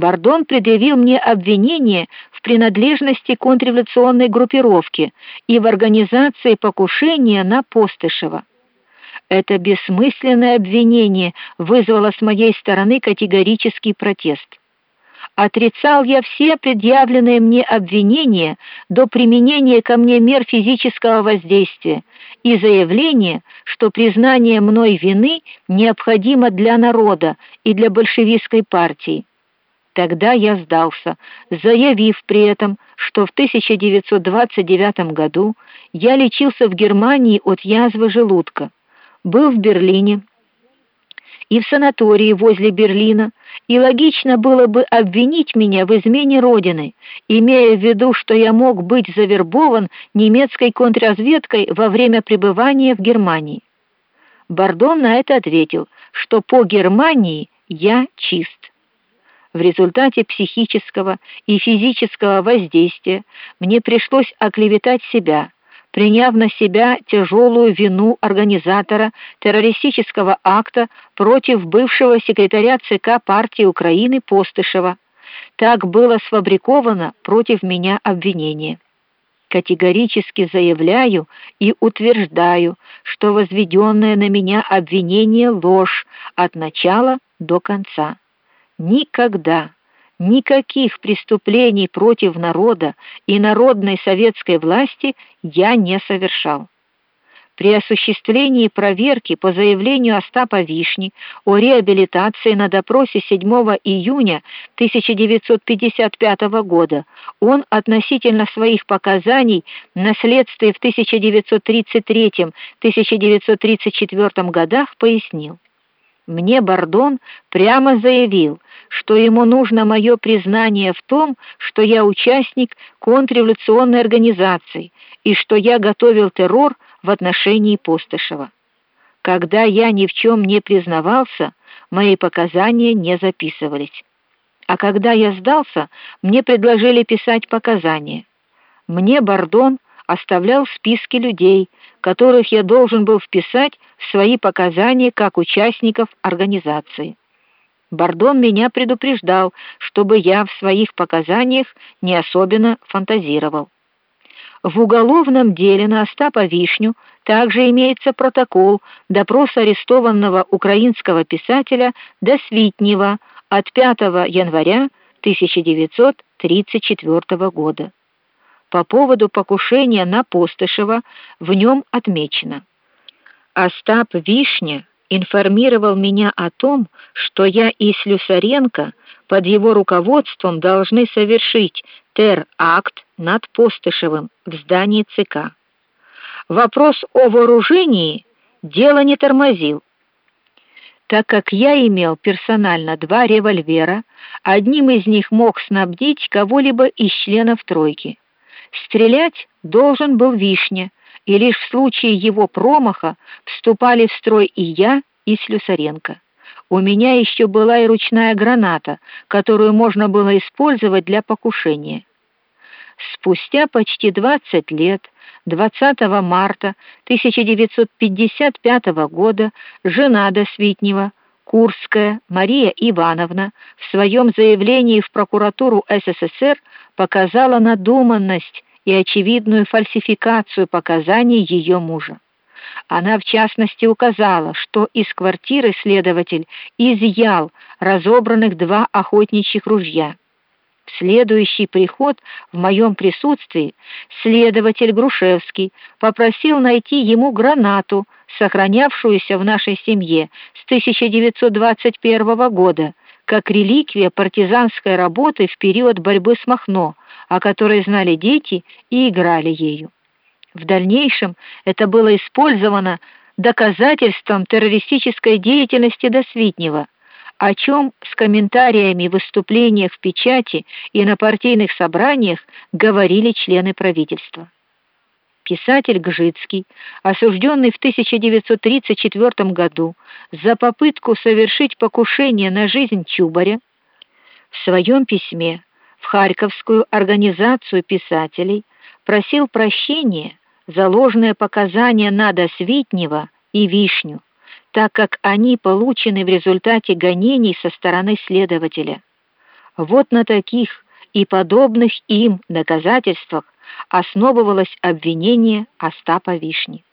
Бардон предъявил мне обвинение в принадлежности к контрреволюционной группировке и в организации покушения на Постышева. Это бессмысленное обвинение вызвало с моей стороны категорический протест. Отрицал я все предъявленные мне обвинения до применения ко мне мер физического воздействия и заявления, что признание мной вины необходимо для народа и для большевистской партии. Тогда я сдался, заявив при этом, что в 1929 году я лечился в Германии от язвы желудка. Был в Берлине и в санатории возле Берлина, и логично было бы обвинить меня в измене родины, имея в виду, что я мог быть завербован немецкой контрразведкой во время пребывания в Германии. Бардон на это ответил, что по Германии я чист. В результате психического и физического воздействия мне пришлось оклеветать себя, приняв на себя тяжелую вину организатора террористического акта против бывшего секретаря ЦК партии Украины Постышева. Так было сфабриковано против меня обвинение. Категорически заявляю и утверждаю, что возведенное на меня обвинение ложь от начала до конца. Никогда никаких преступлений против народа и народной советской власти я не совершал. При осуществлении проверки по заявлению Остапа Вишни о реабилитации на допросе 7 июня 1955 года он относительно своих показаний на следствии в 1933-1934 годах пояснил: мне Бардон прямо заявил, что ему нужно мое признание в том, что я участник контрреволюционной организации и что я готовил террор в отношении Постышева. Когда я ни в чем не признавался, мои показания не записывались. А когда я сдался, мне предложили писать показания. Мне Бардон оставлял списки людей, которых я должен был вписать свои показания как участников организации. Бардон меня предупреждал, чтобы я в своих показаниях не особенно фантазировал. В уголовном деле на Остапа Вишню также имеется протокол допроса арестованного украинского писателя Досвитнева от 5 января 1934 года по поводу покушения на Постышева в нем отмечено: Остап Вишня информировал меня о том, что я и Слюсаренко под его руководством должны совершить теракт над Постышевым в здании ЦК. Вопрос о вооружении дело не тормозил. Так как я имел персонально два револьвера, одним из них мог снабдить кого-либо из членов тройки. Стрелять должен был Вишня, и лишь в случае его промаха вступали в строй и я, и Слюсаренко. У меня еще была и ручная граната, которую можно было использовать для покушения. Спустя почти 20 лет, 20 марта 1955 года, жена Досвитнева, Курская Мария Ивановна, в своем заявлении в прокуратуру СССР показала надуманность и очевидную фальсификацию показаний ее мужа. Она в частности указала, что из квартиры следователь изъял разобранных два охотничьих ружья. В следующий приход в моем присутствии следователь Грушевский попросил найти ему гранату, сохранявшуюся в нашей семье с 1921 года, как реликвия партизанской работы в период борьбы с Махно, о которой знали дети и играли ею. В дальнейшем это было использовано доказательством террористической деятельности Досвитнева, о чем с комментариями в выступлениях в печати и на партийных собраниях говорили члены правительства. Писатель Гжицкий, осужденный в 1934 году за попытку совершить покушение на жизнь Чубаря, в своем письме в Харьковскую организацию писателей просил прощения за ложные показания на Досвитнева и Вишню, так как они получены в результате гонений со стороны следователя. Вот на таких и подобных им доказательствах основывалось обвинение Остапа Вишни.